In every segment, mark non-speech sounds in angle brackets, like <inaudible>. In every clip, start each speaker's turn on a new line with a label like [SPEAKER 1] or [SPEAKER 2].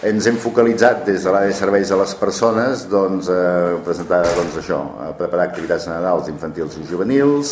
[SPEAKER 1] ens hem focalitzat des de l'àrea de serveis a les persones doncs, a presentar doncs, això, a preparar activitats nadals infantils i juvenils,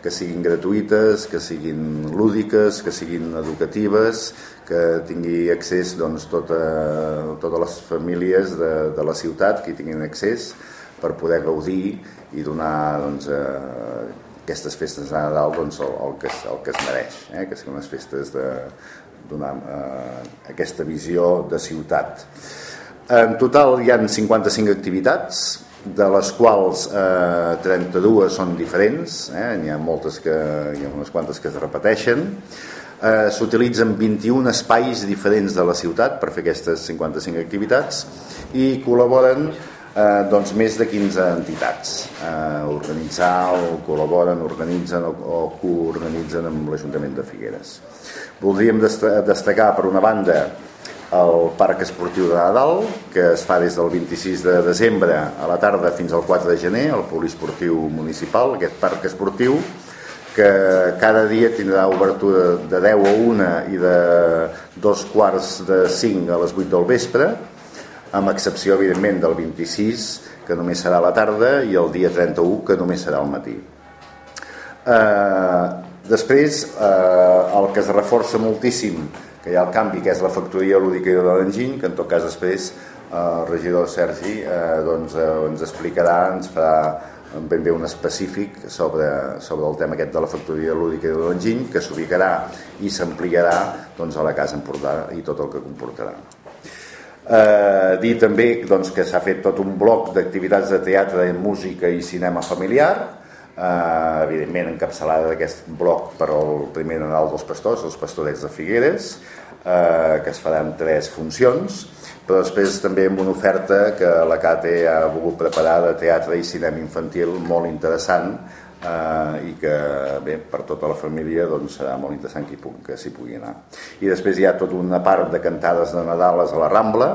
[SPEAKER 1] que siguin gratuïtes, que siguin lúdiques, que siguin educatives, que tingui accés doncs, tota, totes les famílies de, de la ciutat que hi tinguin accés per poder gaudir i donar doncs, eh, aquestes festes de Nadal doncs, el, el, que, el que es mereix, eh? que siguin unes festes de, donar eh, aquesta visió de ciutat. En total hi han 55 activitats, de les quals eh, 32 són diferents, eh? n'hi ha moltes que, hi ha unes quantes que es repeteixen, eh, s'utilitzen 21 espais diferents de la ciutat per fer aquestes 55 activitats i col·laboren eh, doncs més de 15 entitats eh, organitzar o col·laboren, organitzen o, o coorganitzen amb l'Ajuntament de Figueres. Voldríem destacar, per una banda, el Parc Esportiu de Nadal, que es fa des del 26 de desembre a la tarda fins al 4 de gener, al Poliesportiu Municipal, aquest parc esportiu, que cada dia tindrà obertura de 10 a 1 i de dos quarts de 5 a les 8 del vespre, amb excepció, evidentment, del 26, que només serà la tarda, i el dia 31, que només serà al matí. Eh, Després, eh, el que es reforça moltíssim, que hi ha el canvi, que és la factoria lúdica de l'enginy, que en tot cas després eh, el regidor Sergi eh, doncs, eh, ens explicarà, ens farà ben bé un específic sobre, sobre el tema aquest de la factoria lúdica de l'enginy, que s'ubicarà i s'ampliarà doncs, a la Casa Empordà i tot el que comportarà. Eh, dir també doncs, que s'ha fet tot un bloc d'activitats de teatre, música i cinema familiar, eh, evidentment encapçalada d'aquest bloc per al primer Nadal dels Pastors, els Pastorets de Figueres, eh, que es faran tres funcions, però després també amb una oferta que la CATE ha volgut preparar de teatre i cinema infantil molt interessant eh, i que bé, per tota la família doncs, serà molt interessant que, que s'hi pugui anar. I després hi ha tota una part de cantades de Nadales a la Rambla,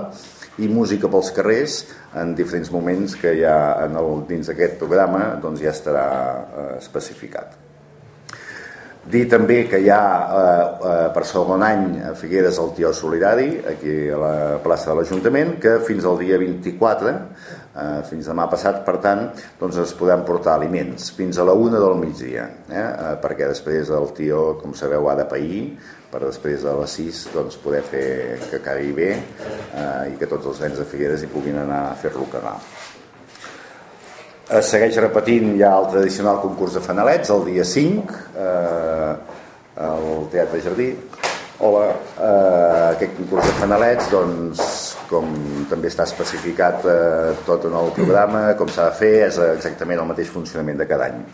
[SPEAKER 1] i música pels carrers en diferents moments que ja en el, dins d'aquest programa doncs ja estarà eh, especificat. Dir també que hi ha eh, eh, per segon any a Figueres el Tió Solidari, aquí a la plaça de l'Ajuntament, que fins al dia 24, eh, fins demà passat, per tant, doncs es podran portar aliments fins a la una del migdia, eh, eh, perquè després el Tió, com sabeu, ha de pair, per després de les 6 doncs, poder fer que acabi bé eh, i que tots els nens de Figueres hi puguin anar a fer-lo cagar. Es segueix repetint ja el tradicional concurs de fanalets el dia 5 eh, al Teatre Jardí Hola, eh, aquest concurs de fanalets doncs, com també està especificat eh, tot en el programa com s'ha de fer, és exactament el mateix funcionament de cada any.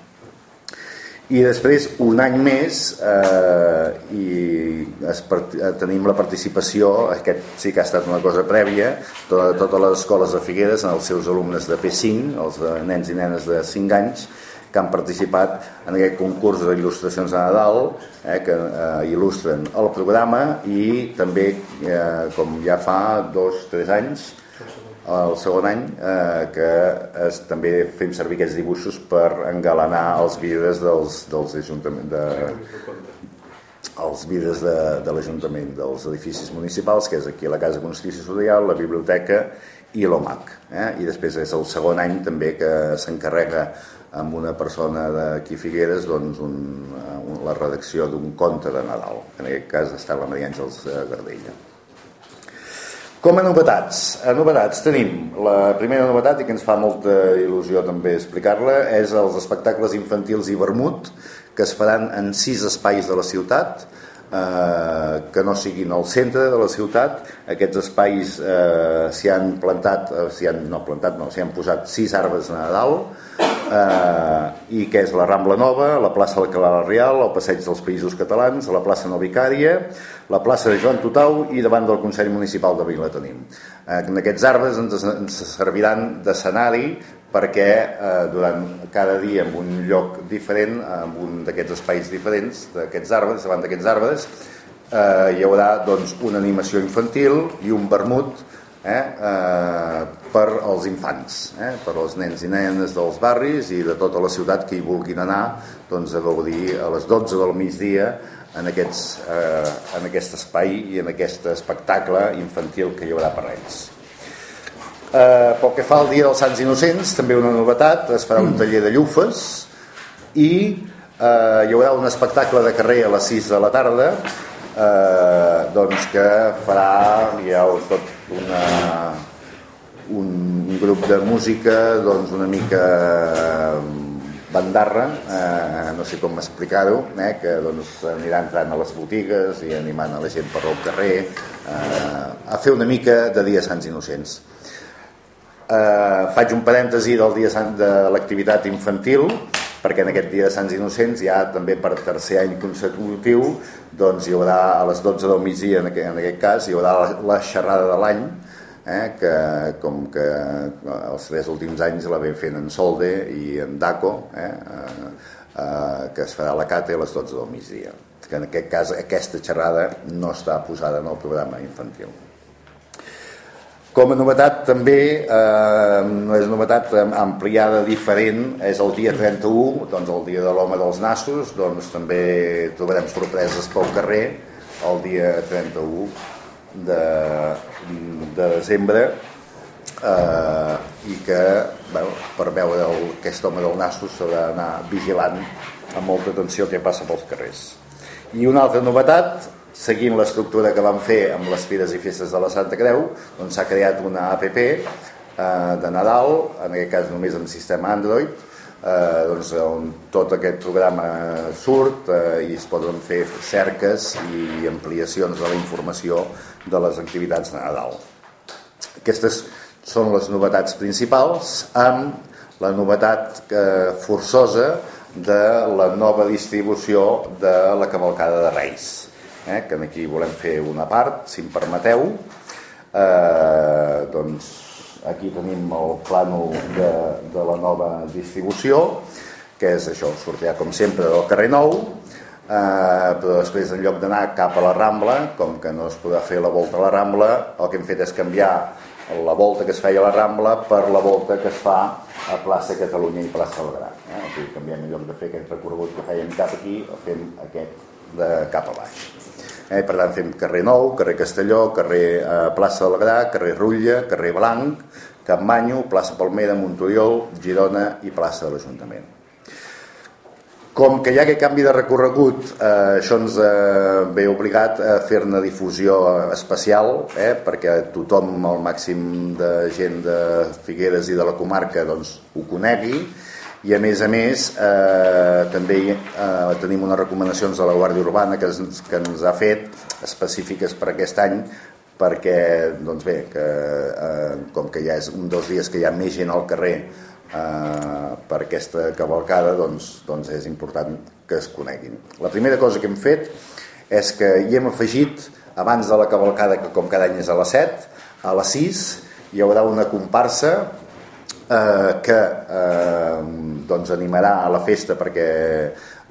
[SPEAKER 1] I després un any més eh, i es, tenim la participació aquest sí que ha estat una cosa prèvia de totes les escoles de Figueres en els seus alumnes de P5 els de nens i nenes de 5 anys que han participat en aquest concurs d'il·lustracions de Nadal eh, que eh, il·lustren el programa i també eh, com ja fa dos o tres anys el segon any eh, que es, també fem servir aquests dibuixos per engalanar els vidres dels, dels ajuntaments de, els vidres de, de l'Ajuntament dels edificis municipals, que és aquí la Casa Constitució Social, la Biblioteca i l'OMAC. Eh? I després és el segon any també que s'encarrega amb una persona d'aquí Figueres doncs un, un, la redacció d'un conte de Nadal, que en aquest cas està la Maria Àngels eh, Gardella. Com a novetats, a novetats tenim. La primera novetat i que ens fa molta il·lusió també explicar-la és els espectacles infantils i vermut que es faran en sis espais de la ciutat eh, que no siguin al centre de la ciutat aquests espais eh, s'hi han plantat eh, s'hi han, no plantat, no, s'hi han posat sis arbres de Nadal eh, i que és la Rambla Nova, la plaça Alcalà Real, el Passeig dels Països Catalans, la plaça Novicària, la plaça de Joan Totau i davant del Consell Municipal de Vila tenim. Eh, aquests arbres ens, ens serviran d'escenari perquè eh, durant cada dia en un lloc diferent, en un d'aquests espais diferents, d'aquests arbres, davant d'aquests arbres, eh, hi haurà doncs, una animació infantil i un vermut eh, eh, per als infants, eh, per als nens i nenes dels barris i de tota la ciutat que hi vulguin anar doncs, a gaudir a les 12 del migdia en, aquests, eh, en aquest espai i en aquest espectacle infantil que hi haurà per ells. Eh, pel que fa al Dia dels Sants Innocents, també una novetat, es farà un taller de llufes i eh, hi haurà un espectacle de carrer a les 6 de la tarda eh, doncs que farà ja, tot una, un grup de música doncs una mica bandarra, eh, no sé com explicar-ho, eh, que doncs, anirà entrant a les botigues i animant a la gent per al carrer eh, a fer una mica de Dia Sants Innocents. Eh, faig un parèntesi del dia sant de l'activitat infantil perquè en aquest dia de Sants Innocents ja també per tercer any consecutiu doncs hi haurà a les 12 del migdia en aquest, en aquest cas hi haurà la, la xerrada de l'any eh, que com que els tres últims anys la vam fent en Solde i en Daco eh, eh, eh, que es farà a la Cate a les 12 del migdia. Que en aquest cas aquesta xerrada no està posada en el programa infantil com a novetat també, eh, és novetat ampliada diferent, és el dia 31, doncs el dia de l'home dels nassos, doncs també trobarem sorpreses pel carrer el dia 31 de, de desembre eh, i que bueno, per veure el, aquest home del nasso s'ha d'anar vigilant amb molta atenció que passa pels carrers. I una altra novetat, seguint l'estructura que vam fer amb les fires i festes de la Santa Creu, doncs s'ha creat una app eh, de Nadal, en aquest cas només amb sistema Android, eh, doncs, on tot aquest programa surt eh, i es poden fer cerques i ampliacions de la informació de les activitats de Nadal. Aquestes són les novetats principals amb la novetat eh, forçosa de la nova distribució de la cavalcada de Reis eh, que aquí volem fer una part si em permeteu. Eh, doncs aquí tenim el plànol de, de la nova distribució que és això, sortirà com sempre del carrer Nou. Eh, però després en lloc d'anar cap a la Rambla com que no es podrà fer la volta a la Rambla el que hem fet és canviar la volta que es feia a la Rambla per la volta que es fa a plaça Catalunya i plaça Belgrà eh? o sigui, canviem en lloc de fer aquest recorregut que fèiem cap aquí o fem aquest de cap a baix eh? per tant fem carrer Nou, carrer Castelló carrer eh, plaça Belgrà, carrer Rutlla carrer Blanc, Capmanyo plaça Palmera, Montoriol, Girona i plaça de l'Ajuntament com que hi ha aquest canvi de recorregut, eh, això ens eh, ve obligat a fer-ne difusió especial, eh, perquè tothom, el màxim de gent de Figueres i de la comarca, doncs, ho conegui, i a més a més eh, també eh, tenim unes recomanacions de la Guàrdia Urbana que ens, que ens ha fet específiques per aquest any perquè doncs bé, que, eh, com que ja és un dels dies que hi ha més gent al carrer eh, per aquesta cavalcada doncs, doncs és important que es coneguin. La primera cosa que hem fet és que hi hem afegit abans de la cavalcada, que com cada any és a les 7, a les 6 hi haurà una comparsa eh, que eh, doncs animarà a la festa perquè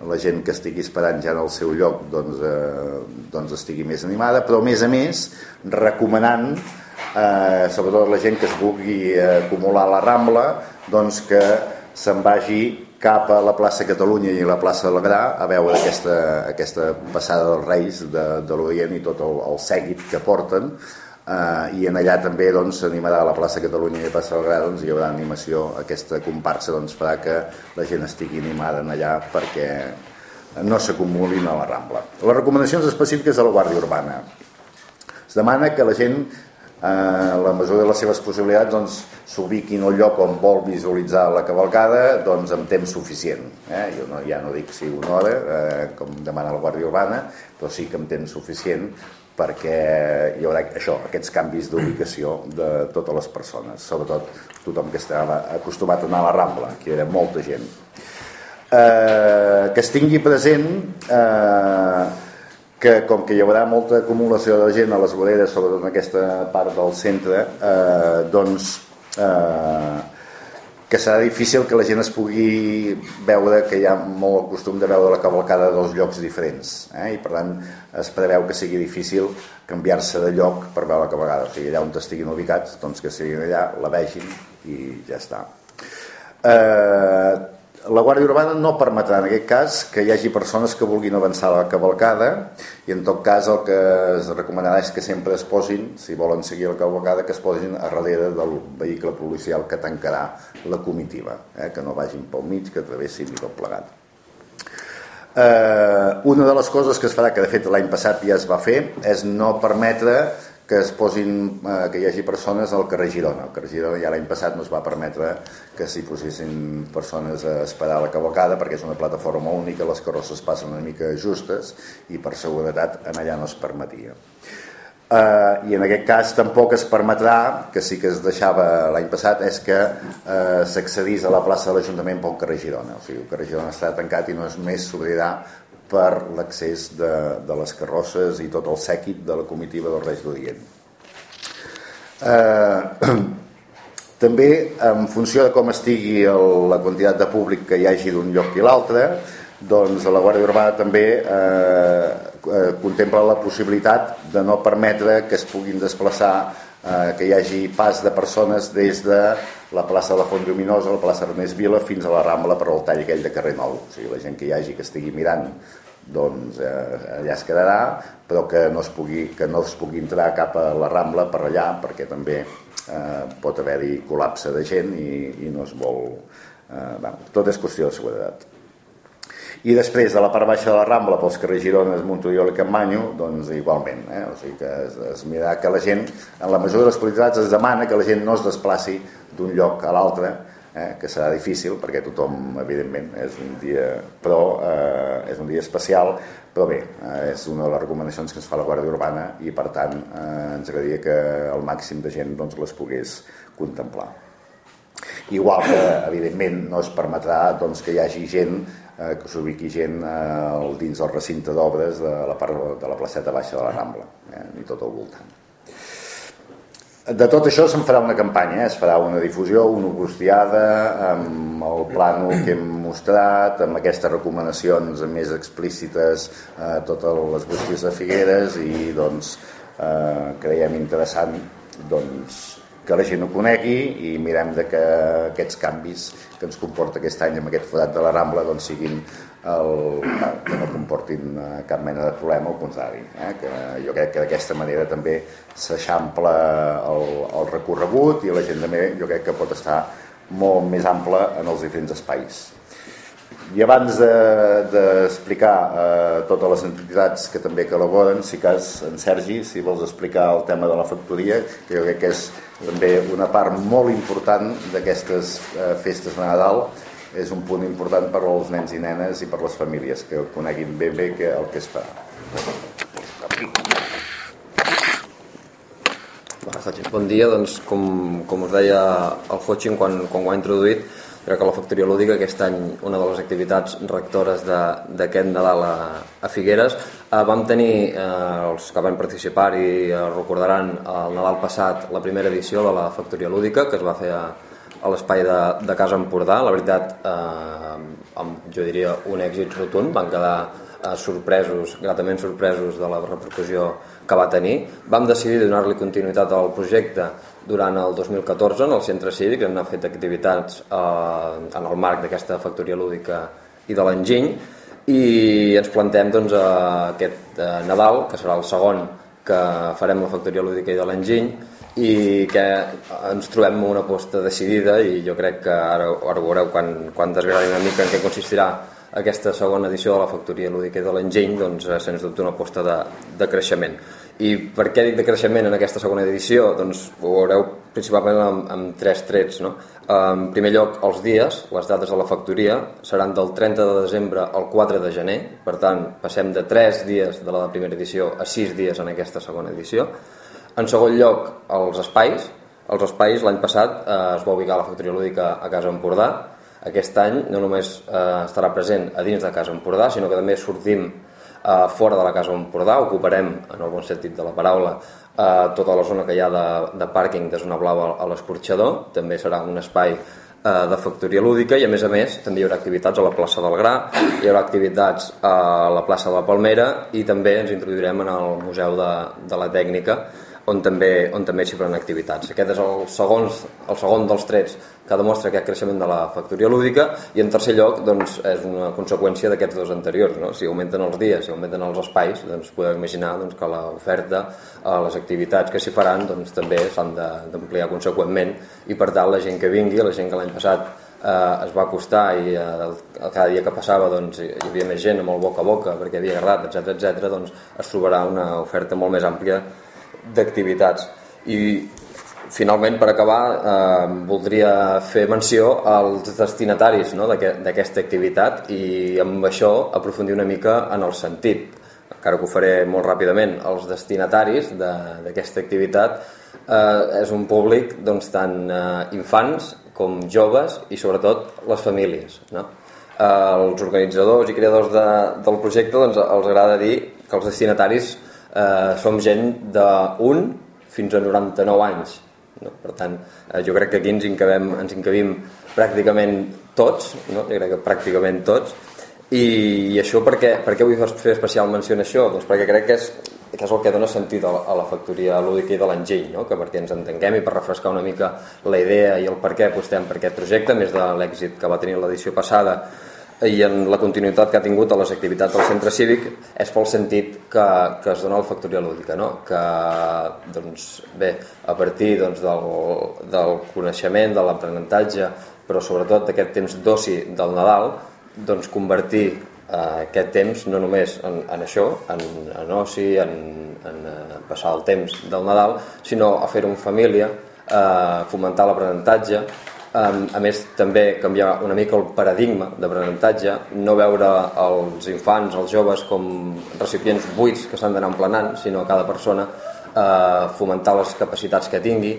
[SPEAKER 1] la gent que estigui esperant ja en el seu lloc doncs, eh, doncs estigui més animada, però a més a més recomanant eh, sobretot la gent que es vulgui acumular a la Rambla doncs que se'n vagi cap a la plaça Catalunya i la plaça del Gra a veure aquesta, aquesta passada dels Reis de, de l'Orient i tot el, el sèguit que porten. Eh, i en allà també doncs, s'animarà a la plaça Catalunya i la plaça del Gra doncs, hi haurà animació. Aquesta comparsa doncs, farà que la gent estigui animada en allà perquè no s'acumulin a la Rambla. Les recomanacions específiques de la Guàrdia Urbana. Es demana que la gent eh, la mesura de les seves possibilitats doncs, s'ubiquin al lloc on vol visualitzar la cavalcada doncs, amb temps suficient. Eh? Jo no, ja no dic si una hora, eh, com demana la Guàrdia Urbana, però sí que amb temps suficient perquè hi haurà això, aquests canvis d'ubicació de totes les persones, sobretot tothom que estava acostumat a anar a la Rambla, que era molta gent. Eh, que es tingui present eh, que com que hi haurà molta acumulació de gent a les voreres, sobretot en aquesta part del centre, eh, doncs eh, que serà difícil que la gent es pugui veure que hi ha molt costum de veure la cavalcada a dos llocs diferents eh? i per tant es preveu que sigui difícil canviar-se de lloc per veure la cavalcada o sigui allà on estiguin ubicats doncs que siguin allà, la vegin i ja està eh, la Guàrdia Urbana no permetrà en aquest cas que hi hagi persones que vulguin avançar la cavalcada i en tot cas el que es recomanarà és que sempre es posin, si volen seguir la cavalcada, que es posin a darrere del vehicle policial que tancarà la comitiva, eh? que no vagin pel mig, que travessin i tot plegat. Eh, una de les coses que es farà, que de fet l'any passat ja es va fer, és no permetre que es posin, eh, que hi hagi persones al carrer Girona. Al carrer Girona ja l'any passat no es va permetre que s'hi posessin persones a esperar la cavalcada perquè és una plataforma única, les carrosses passen una mica justes i per seguretat en allà no es permetia. Uh, i en aquest cas tampoc es permetrà, que sí que es deixava l'any passat, és que uh, s'accedís a la plaça de l'Ajuntament pel carrer Girona. O sigui, el carrer Girona està tancat i no és més s'obrirà per l'accés de, de les carrosses i tot el sèquit de la comitiva del Reis d'Orient. Eh, <clears throat> també, en funció de com estigui el, la quantitat de públic que hi hagi d'un lloc i l'altre, doncs la Guàrdia Urbana també eh, eh, contempla la possibilitat de no permetre que es puguin desplaçar eh, que hi hagi pas de persones des de la plaça de la Font Lluminosa, la plaça Ernest Vila, fins a la Rambla per al tall aquell de carrer Nou. O sigui, la gent que hi hagi que estigui mirant doncs eh, allà es quedarà, però que no, es pugui, que no es pugui entrar cap a la Rambla per allà, perquè també eh, pot haver-hi col·lapse de gent i, i no es vol... Eh, bueno, tot és qüestió de seguretat. I després de la part baixa de la Rambla pels carrers Girones, Montoriol i Campmanyo, doncs igualment. Eh? O sigui que es, es mira que la gent, en la mesura de les possibilitats, es demana que la gent no es desplaci d'un lloc a l'altre, eh, que serà difícil perquè tothom, evidentment, és un dia, però eh, és un dia especial, però bé, eh, és una de les recomanacions que ens fa la Guàrdia Urbana i per tant eh, ens agradaria que el màxim de gent doncs, les pogués contemplar. Igual que, evidentment, no es permetrà doncs, que hi hagi gent eh, que s'ubiqui gent eh, dins del recinte d'obres de la part de la placeta baixa de la Rambla, eh, ni tot al voltant. De tot això se'n farà una campanya, eh? es farà una difusió, una bustiada, amb el plano que hem mostrat, amb aquestes recomanacions més explícites a eh, totes les bústies de Figueres i doncs eh, creiem interessant doncs, que la gent ho conegui i mirem de que aquests canvis que ens comporta aquest any amb aquest forat de la Rambla doncs siguin el, que no comportin eh, cap mena de problema, al contrari. Eh? Que jo crec que d'aquesta manera també s'eixampla el, el recorregut i la gent també jo crec que pot estar molt més ample en els diferents espais. I abans d'explicar de, eh, totes les entitats que també col·laboren, si cas, en Sergi, si vols explicar el tema de la factoria, que jo crec que és també una part molt important d'aquestes eh, festes de Nadal, és un punt important per als nens i nenes i per les famílies, que coneguin ben bé que el que es fa.
[SPEAKER 2] Bon dia, doncs, com, com us deia el Hotching quan, quan ho ha introduït, crec que la Factoria Lúdica aquest any una de les activitats rectores d'aquest Nadal a, a Figueres eh, vam tenir, eh, els que van participar i eh, recordaran el Nadal passat la primera edició de la Factoria Lúdica que es va fer a, a l'espai de, de Casa Empordà. La veritat, eh, amb, jo diria un èxit rotund, van quedar eh, sorpresos, gratament sorpresos de la repercussió que va tenir. Vam decidir donar-li continuïtat al projecte durant el 2014 en el centre cívic, hem fet activitats eh, en el marc d'aquesta factoria lúdica i de l'enginy i ens plantem doncs, aquest eh, Nadal, que serà el segon que farem la factoria lúdica i de l'enginy i que ens trobem una aposta decidida i jo crec que ara, ara veureu quan, quan desgrani una mica en què consistirà aquesta segona edició de la factoria lúdica de l'enginy doncs eh, sens dubte una aposta de, de creixement i per què dic de creixement en aquesta segona edició? Doncs ho veureu principalment amb, amb tres trets no? en primer lloc els dies, les dates de la factoria seran del 30 de desembre al 4 de gener per tant passem de 3 dies de la primera edició a 6 dies en aquesta segona edició en segon lloc, els espais. Els espais, l'any passat, eh, es va ubicar la factoria lúdica a Casa Empordà. Aquest any no només eh, estarà present a dins de Casa Empordà, sinó que també sortim eh, fora de la Casa Empordà, ocuparem, en el bon sentit de la paraula, eh, tota la zona que hi ha de, de pàrquing de zona blava a l'escorxador. També serà un espai eh, de factoria lúdica i a més a més també hi haurà activitats a la plaça del Gra, hi haurà activitats a la plaça de la Palmera i també ens introduirem en el Museu de, de la Tècnica on també, on també s'hi faran activitats. Aquest és el segon, el segon dels trets que demostra aquest creixement de la factoria lúdica i en tercer lloc doncs, és una conseqüència d'aquests dos anteriors. No? Si augmenten els dies, si augmenten els espais, doncs podem imaginar doncs, que l'oferta, eh, les activitats que s'hi faran doncs, també s'han d'ampliar conseqüentment i per tant la gent que vingui, la gent que l'any passat eh, es va acostar i eh, cada dia que passava doncs, hi havia més gent amb el boca a boca perquè havia agradat, etc etc. doncs es trobarà una oferta molt més àmplia d'activitats i finalment per acabar eh, voldria fer menció als destinataris no, d'aquesta aquest, activitat i amb això aprofundir una mica en el sentit encara que ho faré molt ràpidament els destinataris d'aquesta activitat eh, és un públic doncs, tant eh, infants com joves i sobretot les famílies no? eh, els organitzadors i creadors de, del projecte doncs, els agrada dir que els destinataris eh, som gent d'un fins a 99 anys. No? Per tant, eh, jo crec que aquí ens encabem, ens encabim pràcticament tots, no? jo crec que pràcticament tots, i, i això per què, per què vull fer especial menció en això? Doncs perquè crec que és, que és el que dona sentit a la, a la factoria lúdica i de l'enginy, no? que perquè ens entenguem i per refrescar una mica la idea i el per què apostem per aquest projecte, més de l'èxit que va tenir l'edició passada, i en la continuïtat que ha tingut a les activitats del centre cívic és pel sentit que, que es dona a la factoria lúdica no? que doncs, bé, a partir doncs, del, del coneixement de l'aprenentatge però sobretot d'aquest temps d'oci del Nadal doncs convertir eh, aquest temps no només en, en això en, en oci, en, en eh, passar el temps del Nadal sinó a fer-ho en família eh, fomentar l'aprenentatge a més, també canviar una mica el paradigma d'aprenentatge, no veure els infants, els joves, com recipients buits que s'han d'anar emplenant, sinó cada persona eh, fomentar les capacitats que tingui.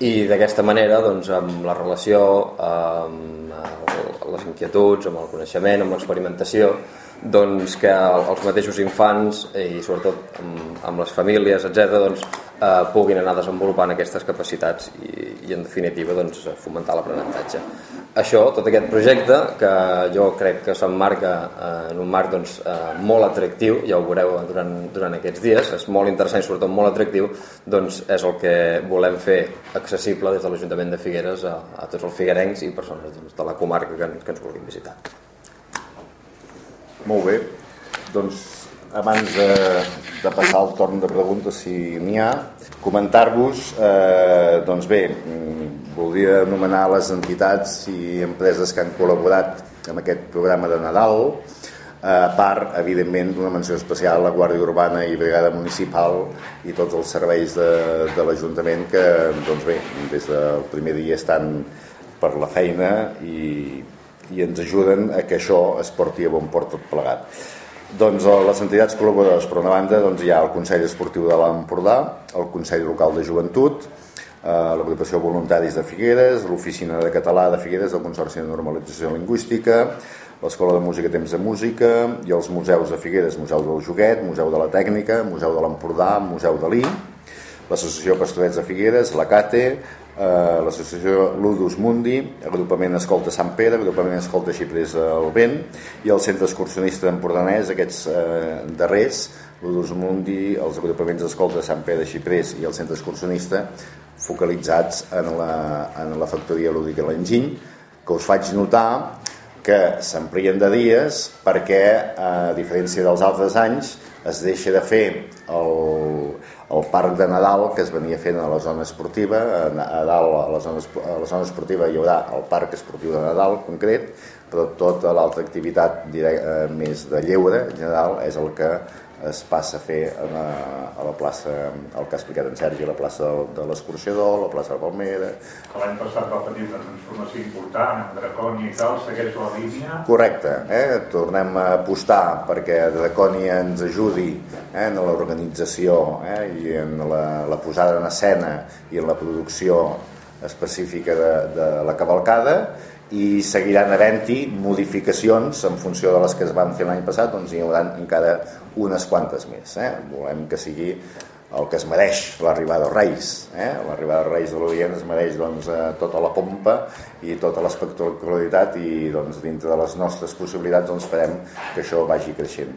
[SPEAKER 2] I d'aquesta manera, doncs, amb la relació, amb les inquietuds, amb el coneixement, amb l'experimentació, doncs que els mateixos infants i sobretot amb, amb les famílies, etc doncs, eh, puguin anar desenvolupant aquestes capacitats i, i en definitiva doncs, fomentar l'aprenentatge. Això, tot aquest projecte, que jo crec que s'emmarca eh, en un marc doncs, eh, molt atractiu, ja ho veureu durant, durant aquests dies, és molt interessant i sobretot molt atractiu, doncs és el que volem fer accessible des de l'Ajuntament de Figueres a, a tots els figuerencs i persones doncs, de la comarca que, que ens vulguin visitar.
[SPEAKER 1] Molt bé. Doncs abans de, de passar el torn de preguntes, si n'hi ha, comentar-vos, eh, doncs bé, mm, voldria anomenar les entitats i empreses que han col·laborat amb aquest programa de Nadal, a part, evidentment, d'una menció especial a la Guàrdia Urbana i Brigada Municipal i tots els serveis de, de l'Ajuntament que, doncs bé, des del primer dia estan per la feina i, i ens ajuden a que això es porti a bon port tot plegat. Doncs a les entitats col·laboradores, per una banda, doncs hi ha el Consell Esportiu de l'Empordà, el Consell Local de Joventut, eh, l'Agrupació Voluntaris de Figueres, l'Oficina de Català de Figueres, el Consorci de Normalització Lingüística, l'Escola de Música Temps de Música i els museus de Figueres, Museu del Joguet, Museu de la Tècnica, Museu de l'Empordà, Museu de l'I, l'Associació Pastorets de Figueres, la CATE, eh, l'associació Ludus Mundi, agrupament Escolta Sant Pere, agrupament Escolta Xiprés al Vent i el Centre Excursionista d'Empordanès, aquests eh, darrers, Ludus Mundi, els agrupaments Escolta Sant Pere Xiprés i el Centre Excursionista focalitzats en la, en la factoria lúdica l'enginy, que us faig notar que s'amplien de dies perquè, a diferència dels altres anys, es deixa de fer el, el parc de Nadal que es venia fent a la zona esportiva a dalt a la zona, a la zona esportiva hi haurà el parc esportiu de Nadal concret però tota l'altra activitat direct, eh, més de lleure en general és el que es passa a fer a la, a la plaça, el que ha explicat en Sergi, la plaça de l'Escorxador, la plaça de Palmera...
[SPEAKER 3] L'any passat va patir una transformació important, amb Dracònia i tal, segueix la línia...
[SPEAKER 1] Correcte, eh? tornem a apostar perquè Dracònia ens ajudi eh? en l'organització eh? i en la, la posada en escena i en la producció específica de, de la cavalcada i seguiran havent-hi modificacions en funció de les que es van fer l'any passat doncs hi haurà encara unes quantes més eh? volem que sigui el que es mereix l'arribada dels Reis. Eh? L'arribada dels Reis de l'Orient es mereix doncs, eh, tota la pompa i tota l'espectacularitat i doncs, dintre de les nostres possibilitats doncs, farem que això vagi creixent.